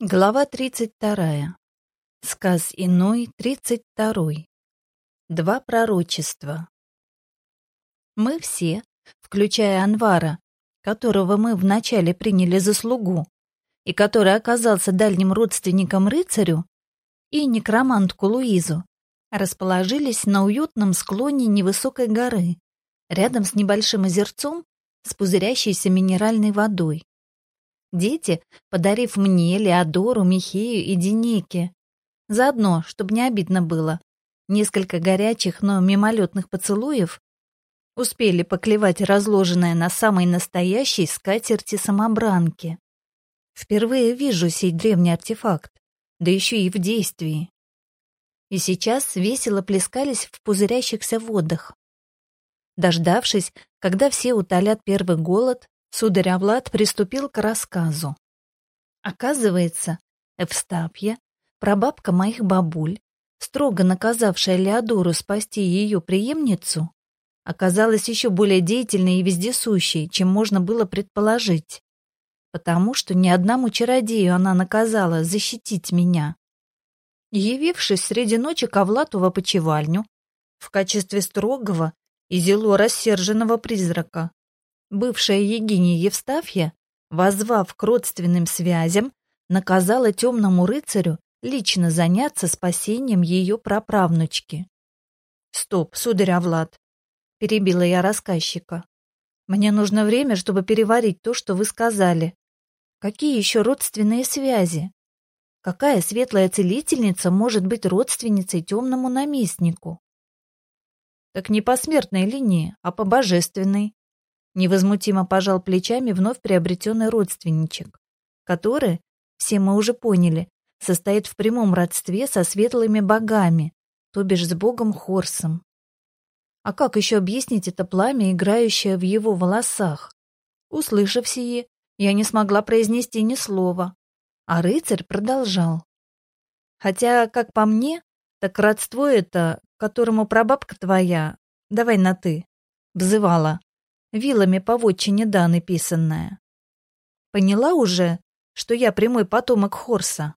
Глава 32. Сказ иной, 32. Два пророчества. Мы все, включая Анвара, которого мы вначале приняли за слугу, и который оказался дальним родственником рыцарю, и некромантку Луизу, расположились на уютном склоне невысокой горы, рядом с небольшим озерцом с пузырящейся минеральной водой. Дети, подарив мне, Леодору, Михею и Денеке. Заодно, чтобы не обидно было, несколько горячих, но мимолетных поцелуев успели поклевать разложенное на самой настоящей скатерти самобранки. Впервые вижу сей древний артефакт, да еще и в действии. И сейчас весело плескались в пузырящихся водах. Дождавшись, когда все утолят первый голод, Сударь Авлад приступил к рассказу. Оказывается, Эвстапья, прабабка моих бабуль, строго наказавшая Леодору спасти ее преемницу, оказалась еще более деятельной и вездесущей, чем можно было предположить, потому что ни одному чародею она наказала защитить меня. Явившись среди ночи к Авлату в опочивальню, в качестве строгого и зело рассерженного призрака, Бывшая Егиния Евстафья, возвав к родственным связям, наказала темному рыцарю лично заняться спасением ее праправнучки. «Стоп, сударь Авлад!» — перебила я рассказчика. «Мне нужно время, чтобы переварить то, что вы сказали. Какие еще родственные связи? Какая светлая целительница может быть родственницей темному наместнику?» «Так не по смертной линии, а по божественной», Невозмутимо пожал плечами вновь приобретенный родственничек, который, все мы уже поняли, состоит в прямом родстве со светлыми богами, то бишь с богом Хорсом. А как еще объяснить это пламя, играющее в его волосах? Услышав сие, я не смогла произнести ни слова, а рыцарь продолжал. Хотя, как по мне, так родство это, которому прабабка твоя, давай на «ты», взывала, вилами по вотчине Даны писанная. Поняла уже, что я прямой потомок Хорса.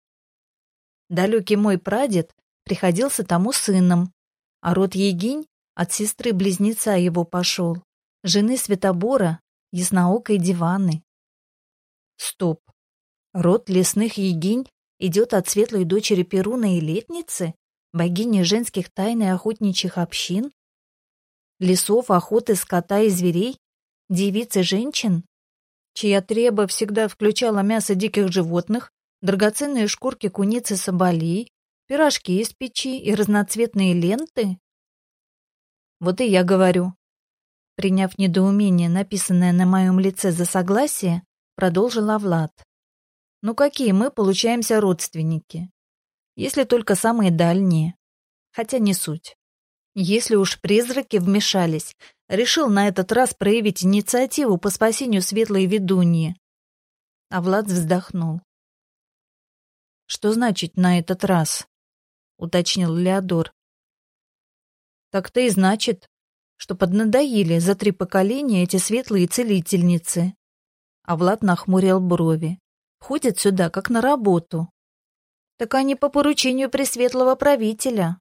Далекий мой прадед приходился тому сыном, а род Егинь от сестры-близнеца его пошел, жены Светобора, ясноокой Диваны. Стоп. Род лесных Егинь идет от светлой дочери Перуна и Летницы, богини женских тайн и охотничьих общин? Лесов, охоты, скота и зверей? Девицы женщин, чья треба всегда включала мясо диких животных, драгоценные шкурки куницы соболей, пирожки из печи и разноцветные ленты? Вот и я говорю. Приняв недоумение, написанное на моем лице за согласие, продолжила Влад. Ну какие мы получаемся родственники? Если только самые дальние. Хотя не суть. Если уж призраки вмешались, решил на этот раз проявить инициативу по спасению светлой ведуньи. А Влад вздохнул. «Что значит «на этот раз»?» — уточнил Леодор. «Так-то и значит, что поднадоели за три поколения эти светлые целительницы». А Влад нахмурил брови. «Ходят сюда, как на работу». «Так они по поручению пресветлого правителя», —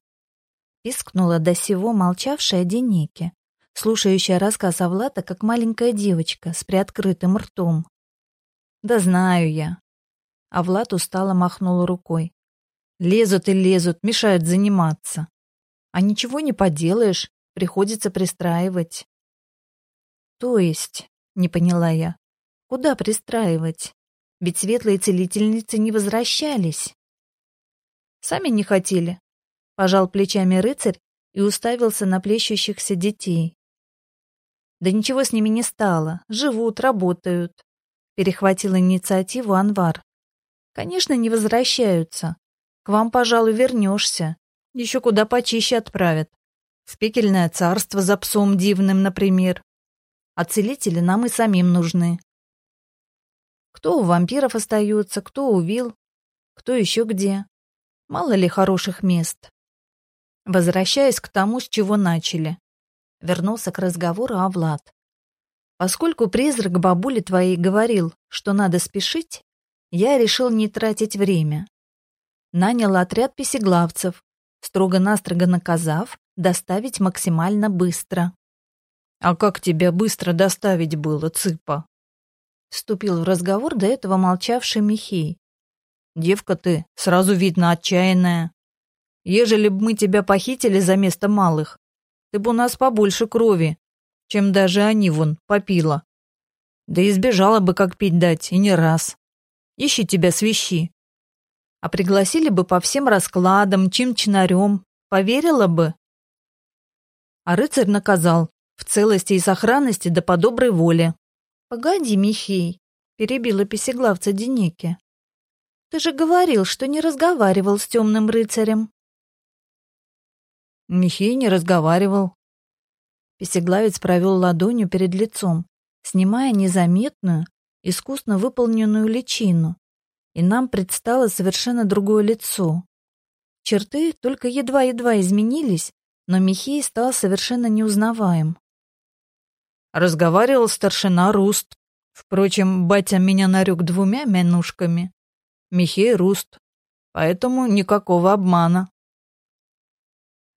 пискнула до сего молчавшая Денеке слушающая рассказ Авлата, как маленькая девочка с приоткрытым ртом. «Да знаю я». А Влад устало махнул рукой. «Лезут и лезут, мешают заниматься. А ничего не поделаешь, приходится пристраивать». «То есть?» — не поняла я. «Куда пристраивать? Ведь светлые целительницы не возвращались». «Сами не хотели», — пожал плечами рыцарь и уставился на плещущихся детей. Да ничего с ними не стало. Живут, работают. Перехватил инициативу Анвар. Конечно, не возвращаются. К вам, пожалуй, вернешься. Еще куда почище отправят. В пекельное царство за псом дивным, например. А целители нам и самим нужны. Кто у вампиров остается, кто у вил, кто еще где. Мало ли хороших мест. Возвращаясь к тому, с чего начали вернулся к разговору о Влад. Поскольку призрак бабули твоей говорил, что надо спешить, я решил не тратить время. Нанял отряд песеглавцев, строго-настрого наказав доставить максимально быстро. «А как тебя быстро доставить было, Цыпа?» Вступил в разговор до этого молчавший Михей. «Девка ты, сразу видно отчаянная. Ежели б мы тебя похитили за место малых, ты бы у нас побольше крови, чем даже они вон попила. Да и сбежала бы, как пить дать, и не раз. Ищи тебя свищи. А пригласили бы по всем раскладам, чин-чинарем, поверила бы. А рыцарь наказал, в целости и сохранности да по доброй воле. «Погоди, Михей», — перебила песеглавца Денеки. «Ты же говорил, что не разговаривал с темным рыцарем». Михей не разговаривал. Песеглавец провел ладонью перед лицом, снимая незаметную, искусно выполненную личину, и нам предстало совершенно другое лицо. Черты только едва-едва изменились, но Михей стал совершенно неузнаваем. Разговаривал старшина Руст. Впрочем, батя меня нарек двумя менушками. Михей Руст. Поэтому никакого обмана.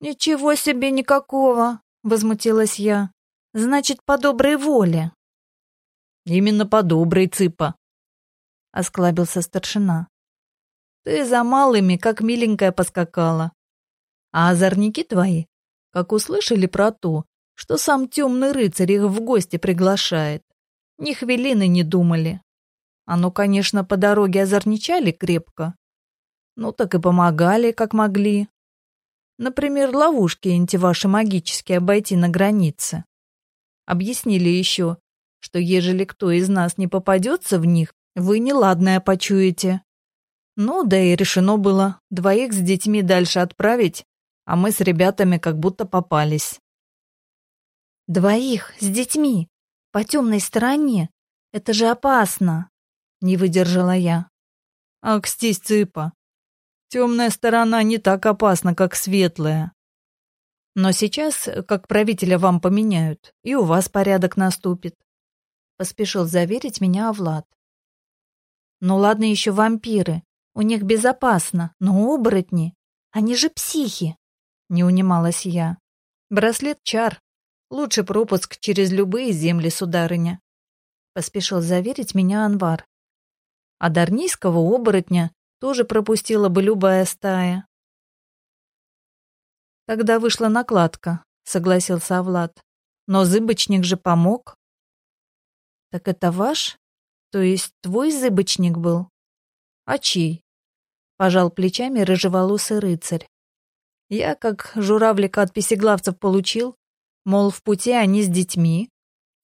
«Ничего себе никакого!» — возмутилась я. «Значит, по доброй воле». «Именно по доброй, цыпа», — осклабился старшина. «Ты за малыми, как миленькая, поскакала. А озорники твои, как услышали про то, что сам темный рыцарь их в гости приглашает, ни хвилины не думали. Оно, конечно, по дороге озорничали крепко, ну так и помогали, как могли. Например, ловушки эти ваши магические обойти на границе. Объяснили еще, что ежели кто из нас не попадется в них, вы неладное почуете. Ну, да и решено было двоих с детьми дальше отправить, а мы с ребятами как будто попались. Двоих с детьми по темной стороне? Это же опасно, не выдержала я. Акстись, цыпа, Темная сторона не так опасна, как светлая. Но сейчас, как правителя вам поменяют, и у вас порядок наступит. Поспешил заверить меня Влад. Ну ладно еще вампиры, у них безопасно, но оборотни, они же психи. Не унималась я. Браслет чар. Лучше пропуск через любые земли, сударыня. Поспешил заверить меня Анвар. А дарнийского оборотня тоже пропустила бы любая стая. Тогда вышла накладка, согласился Влад. Но зыбочник же помог. Так это ваш? То есть твой зыбочник был? А чей? Пожал плечами рыжеволосый рыцарь. Я, как журавлика от песеглавцев получил, мол, в пути они с детьми,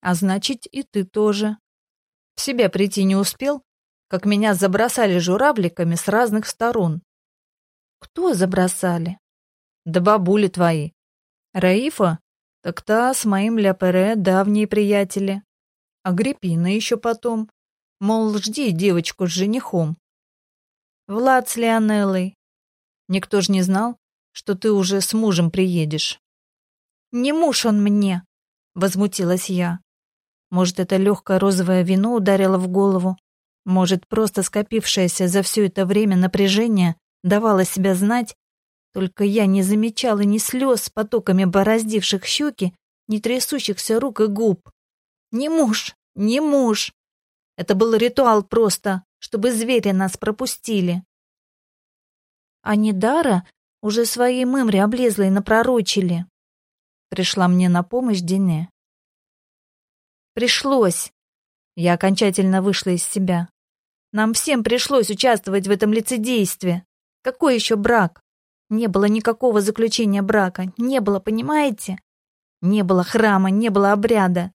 а значит, и ты тоже. В себя прийти не успел, как меня забросали журавликами с разных сторон. Кто забросали? Да бабули твои. Раифа? Так та с моим Ляпере давние приятели. Агриппина еще потом. Мол, жди девочку с женихом. Влад с Леонеллой. Никто ж не знал, что ты уже с мужем приедешь. Не муж он мне, возмутилась я. Может, это легкое розовое вино ударило в голову, может, просто скопившееся за все это время напряжение давало себя знать, только я не замечала ни слез потоками бороздивших щеки, ни трясущихся рук и губ. Не муж, не муж. Это был ритуал просто, чтобы звери нас пропустили. А Недара уже своей мымре облезлой напророчили. Пришла мне на помощь Дине. Пришлось. Я окончательно вышла из себя. Нам всем пришлось участвовать в этом лицедействе. Какой еще брак? Не было никакого заключения брака. Не было, понимаете? Не было храма, не было обряда.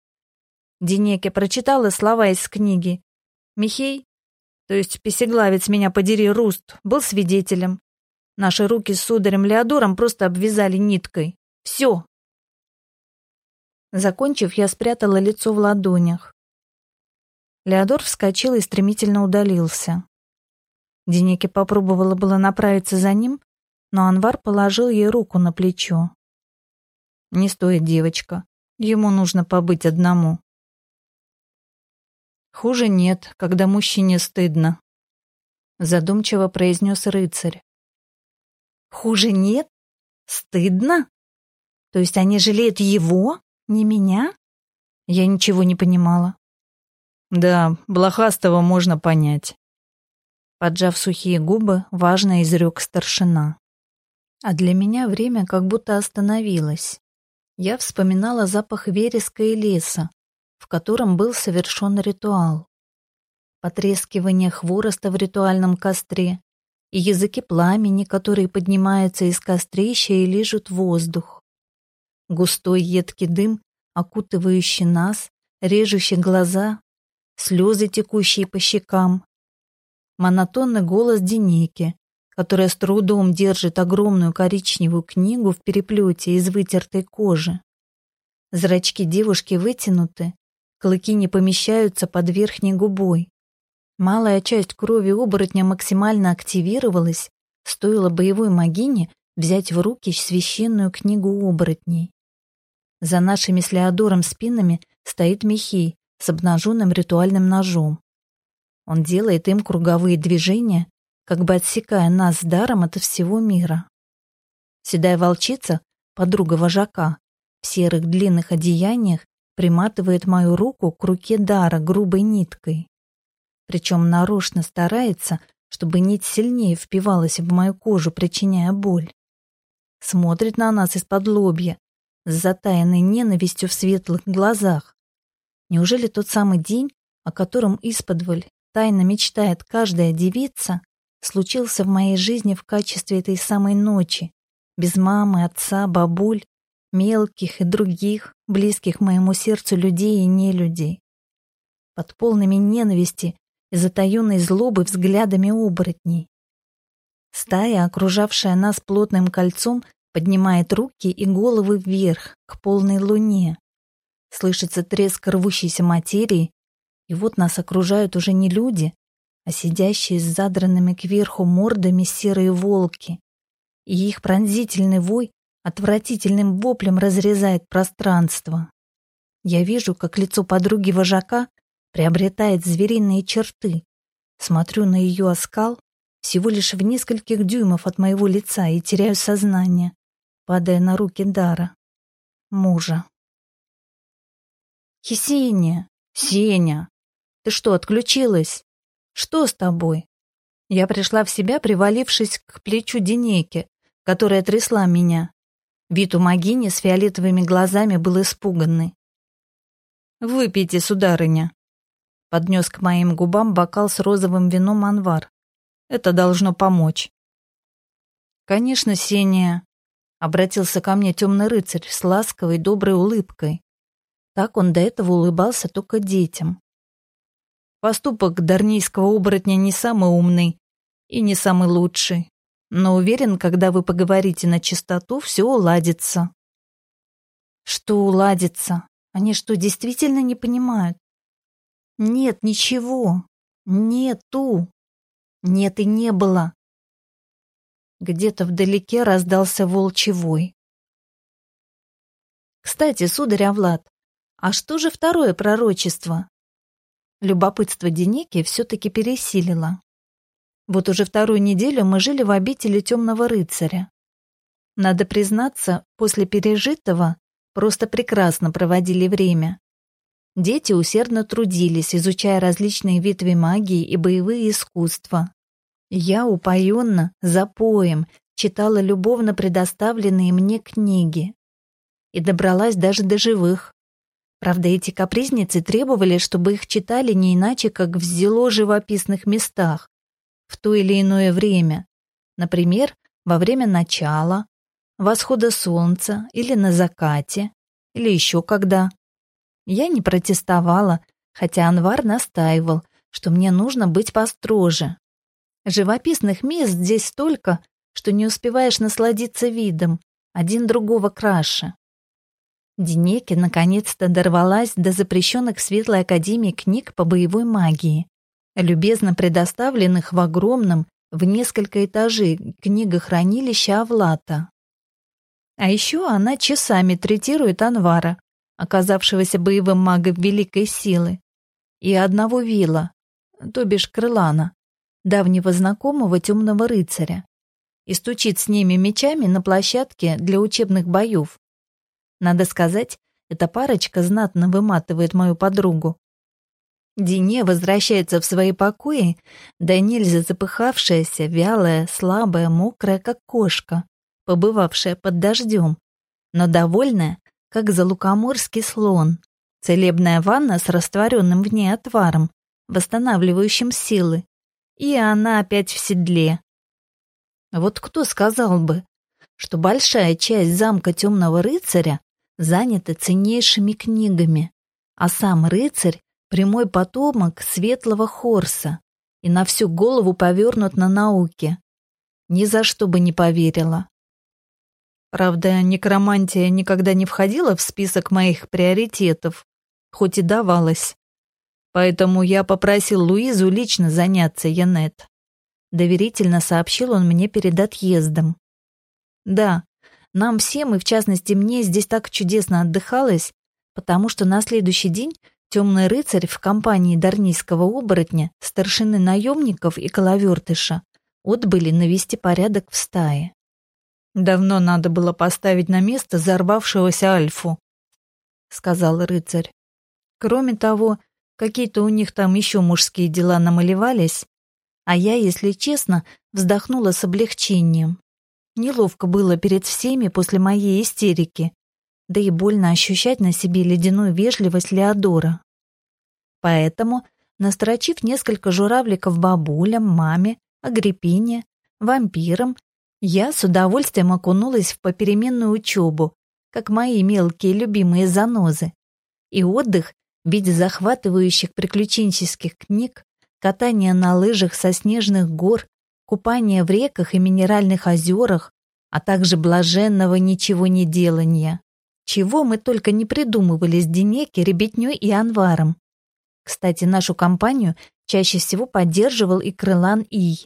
Денеке прочитала слова из книги. Михей, то есть песеглавец меня подери Руст, был свидетелем. Наши руки с сударем Леодором просто обвязали ниткой. Все. Закончив, я спрятала лицо в ладонях. Леодор вскочил и стремительно удалился. Денеке попробовала было направиться за ним, но Анвар положил ей руку на плечо. «Не стоит, девочка. Ему нужно побыть одному». Хуже нет, когда мужчине стыдно. задумчиво произнес рыцарь. Хуже нет? Стыдно? То есть они жалеют его, не меня? Я ничего не понимала. Да, блохастого можно понять. Поджав сухие губы, важно изрек старшина. А для меня время как будто остановилось. Я вспоминала запах вереска и леса, в котором был совершен ритуал. Потрескивание хвороста в ритуальном костре и языки пламени, которые поднимаются из кострища и лижут воздух. Густой едкий дым, окутывающий нас, режущий глаза, слезы, текущие по щекам. Монотонный голос Деники, которая с трудом держит огромную коричневую книгу в переплете из вытертой кожи. Зрачки девушки вытянуты, клыки не помещаются под верхней губой. Малая часть крови оборотня максимально активировалась, стоило боевой магине взять в руки священную книгу оборотней. За нашими с Леодором спинами стоит Михей с обнаженным ритуальным ножом. Он делает им круговые движения, как бы отсекая нас с даром от всего мира. Седая волчица, подруга вожака, в серых длинных одеяниях приматывает мою руку к руке дара грубой ниткой. Причем нарочно старается, чтобы нить сильнее впивалась в мою кожу, причиняя боль. Смотрит на нас из-под лобья, с затаянной ненавистью в светлых глазах. Неужели тот самый день, о котором исподволь тайно мечтает каждая девица, случился в моей жизни в качестве этой самой ночи, без мамы, отца, бабуль, мелких и других, близких моему сердцу людей и нелюдей. Под полными ненависти и затаенной злобы взглядами оборотней. Стая, окружавшая нас плотным кольцом, поднимает руки и головы вверх, к полной луне. Слышится треск рвущейся материи, и вот нас окружают уже не люди, а сидящие с задранными кверху мордами серые волки. И их пронзительный вой отвратительным воплем разрезает пространство. Я вижу, как лицо подруги вожака приобретает звериные черты. Смотрю на ее оскал всего лишь в нескольких дюймов от моего лица и теряю сознание, падая на руки Дара, мужа. «Есения! Сеня! Ты что, отключилась?» Что с тобой? Я пришла в себя, привалившись к плечу Денеки, которая трясла меня. Вид у Магини с фиолетовыми глазами был испуганный. «Выпейте, сударыня», — поднес к моим губам бокал с розовым вином Анвар. «Это должно помочь». «Конечно, Сения», — обратился ко мне темный рыцарь с ласковой доброй улыбкой. Так он до этого улыбался только детям. Поступок дарнийского оборотня не самый умный и не самый лучший. Но уверен, когда вы поговорите на чистоту, все уладится. Что уладится? Они что, действительно не понимают? Нет, ничего. Нету. Нет и не было. Где-то вдалеке раздался волчий Кстати, сударь Авлад, а что же второе пророчество? Любопытство Денеки все-таки пересилило. Вот уже вторую неделю мы жили в обители темного рыцаря. Надо признаться, после пережитого просто прекрасно проводили время. Дети усердно трудились, изучая различные ветви магии и боевые искусства. Я упоенно, запоем, читала любовно предоставленные мне книги. И добралась даже до живых. Правда, эти капризницы требовали, чтобы их читали не иначе, как в зело живописных местах, в то или иное время. Например, во время начала, восхода солнца или на закате, или еще когда. Я не протестовала, хотя Анвар настаивал, что мне нужно быть построже. Живописных мест здесь столько, что не успеваешь насладиться видом, один другого краше. Денеки наконец-то дорвалась до запрещенных Светлой Академии книг по боевой магии, любезно предоставленных в огромном, в несколько этажей книгохранилища Авлата. А еще она часами третирует Анвара, оказавшегося боевым магом великой силы, и одного вила, то бишь Крылана, давнего знакомого темного рыцаря, и стучит с ними мечами на площадке для учебных боев. Надо сказать, эта парочка знатно выматывает мою подругу. Дине возвращается в свои покои, да нельзя запыхавшаяся, вялая, слабая, мокрая, как кошка, побывавшая под дождем, но довольная, как залукоморский слон. Целебная ванна с растворенным в ней отваром, восстанавливающим силы. И она опять в седле. Вот кто сказал бы, что большая часть замка темного рыцаря занята ценнейшими книгами, а сам рыцарь — прямой потомок светлого Хорса и на всю голову повернут на науке. Ни за что бы не поверила. Правда, некромантия никогда не входила в список моих приоритетов, хоть и давалась. Поэтому я попросил Луизу лично заняться Янет. Доверительно сообщил он мне перед отъездом. Да, нам всем, и в частности мне, здесь так чудесно отдыхалось, потому что на следующий день темный рыцарь в компании дарнийского оборотня, старшины наемников и коловертыша отбыли навести порядок в стае. Давно надо было поставить на место взорвавшегося Альфу, сказал рыцарь. Кроме того, какие-то у них там еще мужские дела намалевались, а я, если честно, вздохнула с облегчением. Неловко было перед всеми после моей истерики, да и больно ощущать на себе ледяную вежливость Леодора. Поэтому, настрочив несколько журавликов бабулям, маме, Агриппине, вампирам я с удовольствием окунулась в попеременную учебу, как мои мелкие любимые занозы. И отдых в виде захватывающих приключенческих книг, катания на лыжах со снежных гор, купания в реках и минеральных озерах, а также блаженного ничего не делания. Чего мы только не придумывали с Денеки, Ребятнёй и Анваром. Кстати, нашу компанию чаще всего поддерживал и Крылан Ий.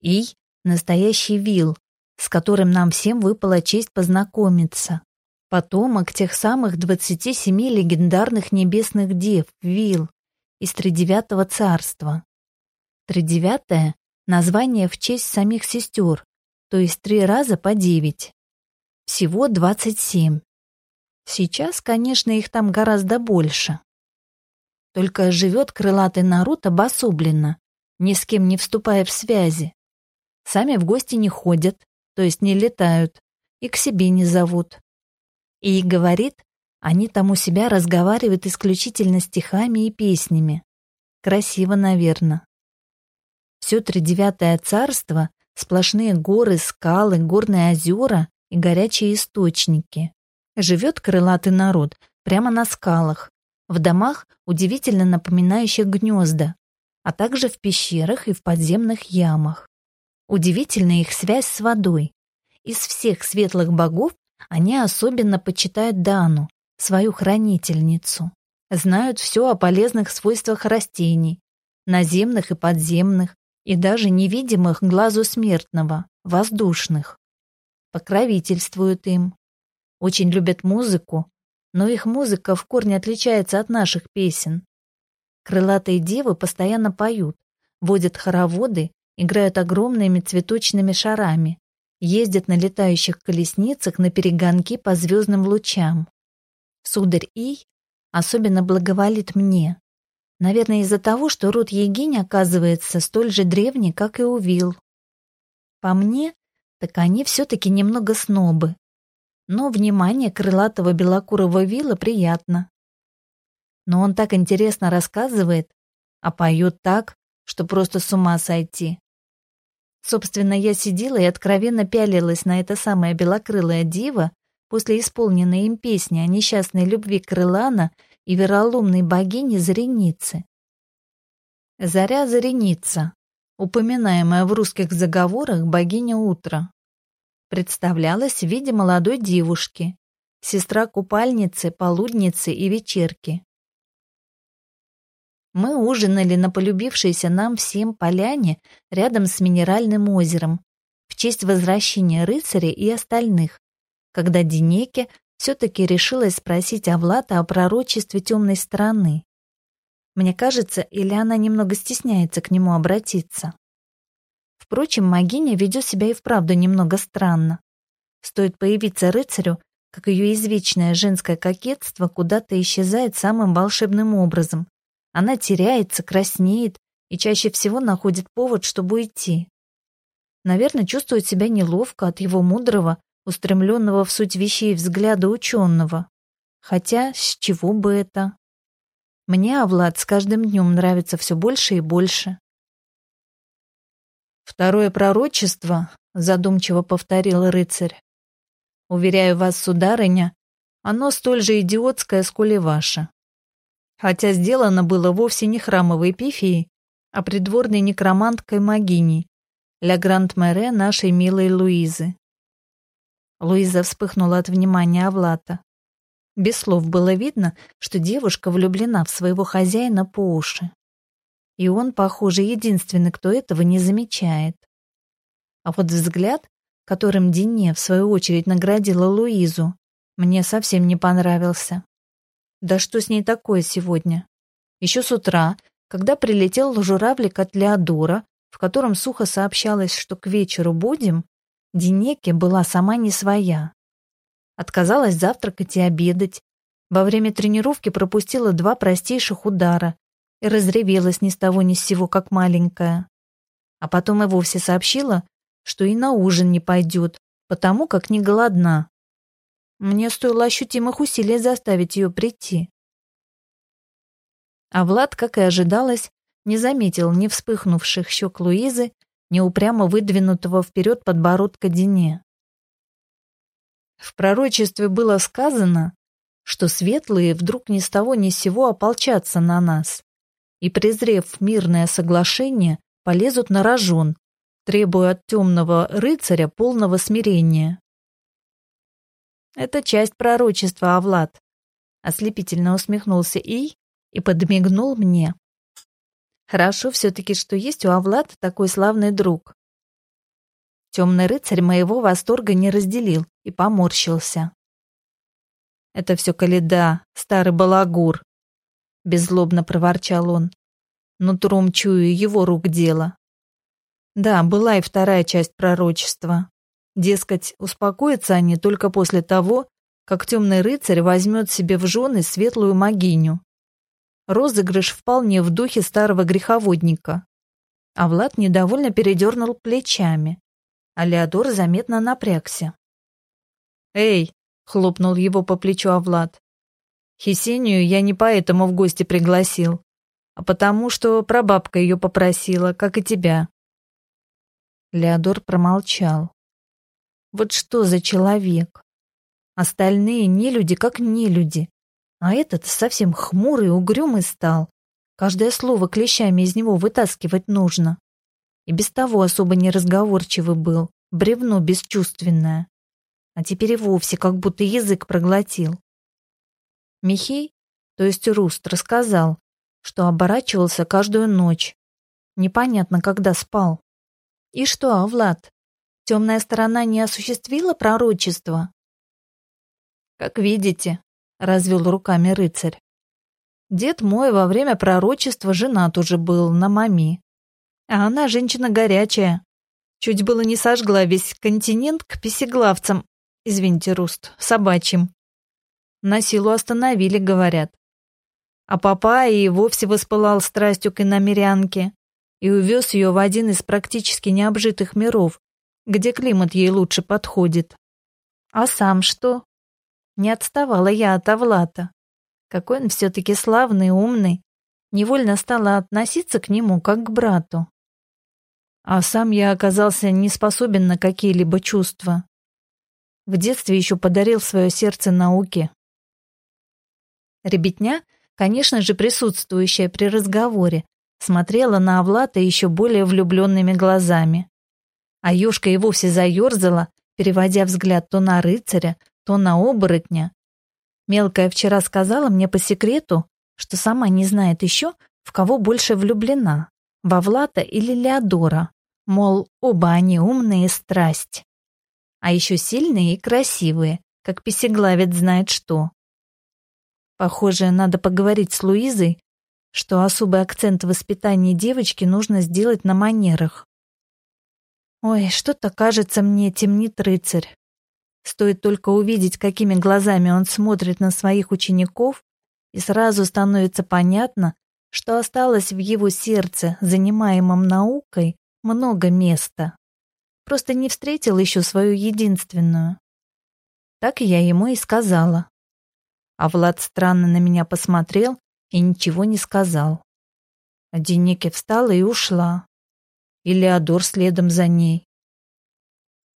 Ий Настоящий вил, с которым нам всем выпала честь познакомиться. Потомок тех самых 27 легендарных небесных дев, вил, из Тридевятого царства. Тридевятое — название в честь самих сестер, то есть три раза по девять. Всего 27. Сейчас, конечно, их там гораздо больше. Только живет крылатый народ обособленно, ни с кем не вступая в связи. Сами в гости не ходят, то есть не летают, и к себе не зовут. И говорит, они там у себя разговаривают исключительно стихами и песнями. Красиво, наверное. Все тридевятое царство — сплошные горы, скалы, горные озера и горячие источники. Живет крылатый народ прямо на скалах, в домах, удивительно напоминающих гнезда, а также в пещерах и в подземных ямах. Удивительна их связь с водой. Из всех светлых богов они особенно почитают Дану, свою хранительницу. Знают все о полезных свойствах растений, наземных и подземных, и даже невидимых глазу смертного, воздушных. Покровительствуют им. Очень любят музыку, но их музыка в корне отличается от наших песен. Крылатые девы постоянно поют, водят хороводы играют огромными цветочными шарами, ездят на летающих колесницах на перегонки по звездным лучам. Сударь Ий особенно благоволит мне. Наверное, из-за того, что род Егинь оказывается столь же древний, как и Увил. По мне, так они все-таки немного снобы. Но внимание крылатого белокурого вилла приятно. Но он так интересно рассказывает, а поет так, что просто с ума сойти. Собственно, я сидела и откровенно пялилась на это самое белокрылое диво после исполненной им песни о несчастной любви Крылана и вероломной богини Зареницы. Заря Зареница, упоминаемая в русских заговорах богиня утра, представлялась в виде молодой девушки, сестра купальницы, полудницы и вечерки. Мы ужинали на полюбившейся нам всем поляне рядом с минеральным озером в честь возвращения рыцаря и остальных, когда Денеке все-таки решилась спросить Авлата о пророчестве темной стороны. Мне кажется, или она немного стесняется к нему обратиться. Впрочем, Магиня ведет себя и вправду немного странно. Стоит появиться рыцарю, как ее извечное женское кокетство куда-то исчезает самым волшебным образом. Она теряется, краснеет и чаще всего находит повод, чтобы уйти. Наверное, чувствует себя неловко от его мудрого, устремленного в суть вещей взгляда ученого. Хотя, с чего бы это? Мне Авлад с каждым днем нравится все больше и больше. «Второе пророчество», — задумчиво повторил рыцарь. «Уверяю вас, сударыня, оно столь же идиотское, сколь и ваше. Хотя сделано было вовсе не храмовой пифией, а придворной некроманткой Магини, ля Гранд-Мэре нашей милой Луизы. Луиза вспыхнула от внимания Авлата. Без слов было видно, что девушка влюблена в своего хозяина по уши. И он, похоже, единственный, кто этого не замечает. А вот взгляд, которым Дине, в свою очередь, наградила Луизу, мне совсем не понравился. Да что с ней такое сегодня? Еще с утра, когда прилетел журавлик от Леодора, в котором сухо сообщалось, что к вечеру будем, Динеке была сама не своя. Отказалась завтракать и обедать. Во время тренировки пропустила два простейших удара и разревелась ни с того ни с сего, как маленькая. А потом и вовсе сообщила, что и на ужин не пойдет, потому как не голодна. Мне стоило ощутимых усилий заставить ее прийти. А Влад, как и ожидалось, не заметил ни вспыхнувших щек Луизы, ни упрямо выдвинутого вперед подбородка Дине. В пророчестве было сказано, что светлые вдруг ни с того ни с сего ополчатся на нас и, презрев мирное соглашение, полезут на рожон, требуя от темного рыцаря полного смирения. Это часть пророчества, Авлад. Ослепительно усмехнулся Ий и подмигнул мне. Хорошо все-таки, что есть у Авлад такой славный друг. Темный рыцарь моего восторга не разделил и поморщился. «Это все Каледа, старый балагур», — беззлобно проворчал он. «Нутром чую его рук дело». Да, была и вторая часть пророчества. Дескать, успокоятся они только после того, как темный рыцарь возьмет себе в жены светлую могиню. Розыгрыш вполне в духе старого греховодника. А Влад недовольно передернул плечами а Леодор заметно напрягся. «Эй!» — хлопнул его по плечу Авлад. «Хисению я не поэтому в гости пригласил, а потому что прабабка ее попросила, как и тебя». Леодор промолчал. «Вот что за человек? Остальные не люди, как не люди, а этот совсем хмурый, угрюмый стал. Каждое слово клещами из него вытаскивать нужно. И без того особо неразговорчивый был, бревно бесчувственное. А теперь и вовсе как будто язык проглотил. Михей, то есть Руст, рассказал, что оборачивался каждую ночь. Непонятно, когда спал. И что, Влад, темная сторона не осуществила пророчество? Как видите, развел руками рыцарь. Дед мой во время пророчества женат уже был на маме. А она женщина горячая. Чуть было не сожгла весь континент к песеглавцам, извините, Руст, собачьим. На силу остановили, говорят. А папа и вовсе воспылал страстью к иномерянке и увез ее в один из практически необжитых миров, где климат ей лучше подходит. А сам что? Не отставала я от Авлата. Какой он все-таки славный, умный. Невольно стала относиться к нему как к брату а сам я оказался не способен на какие-либо чувства. В детстве еще подарил свое сердце науке. Ребятня, конечно же присутствующая при разговоре, смотрела на Авлата еще более влюбленными глазами. А Юшка и вовсе заерзала, переводя взгляд то на рыцаря, то на оборотня. Мелкая вчера сказала мне по секрету, что сама не знает еще, в кого больше влюблена, во Влата или Леодора. Мол, оба они умные страсть. А еще сильные и красивые, как песеглавец знает что. Похоже, надо поговорить с Луизой, что особый акцент в воспитании девочки нужно сделать на манерах. Ой, что-то кажется мне темнит рыцарь. Стоит только увидеть, какими глазами он смотрит на своих учеников, и сразу становится понятно, что осталось в его сердце, занимаемом наукой, много места. Просто не встретил еще свою единственную. Так я ему и сказала. А Влад странно на меня посмотрел и ничего не сказал. Денеке встала и ушла. И Леодор следом за ней.